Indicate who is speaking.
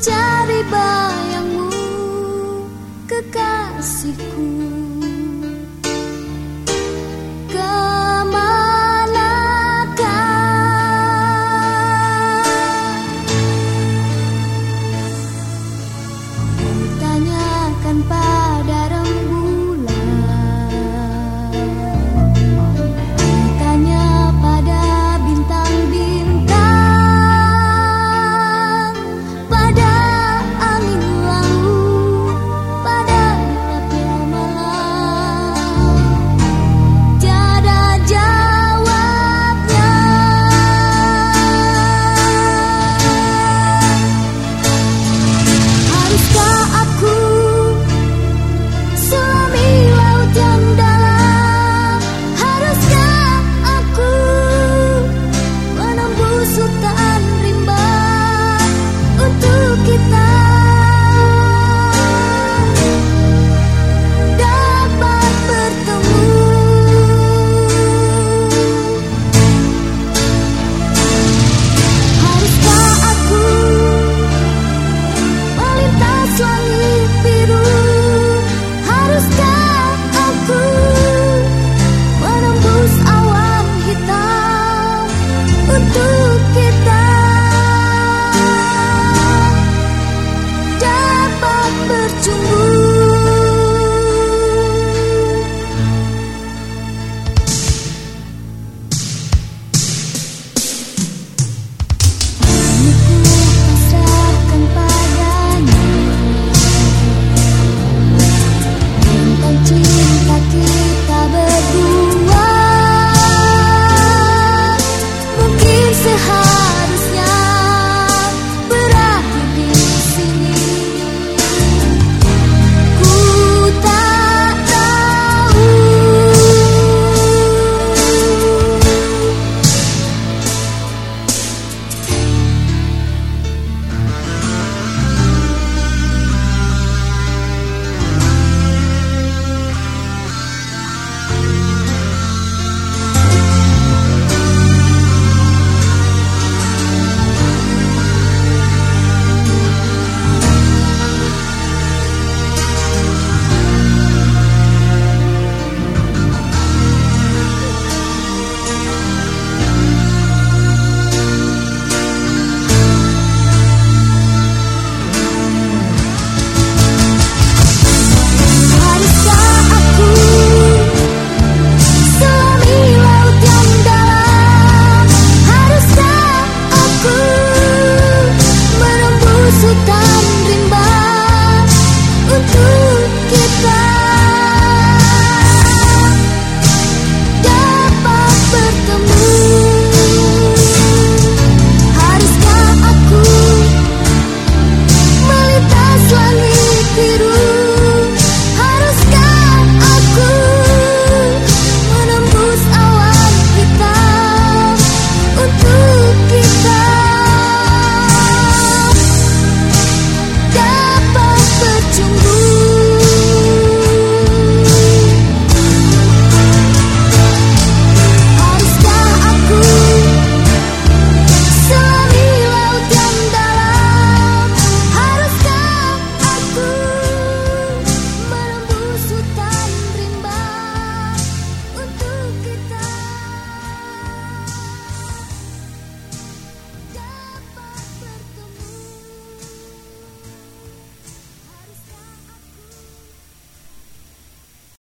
Speaker 1: cari bayangmu kekasihku. Ke manakah? Tanyakan pada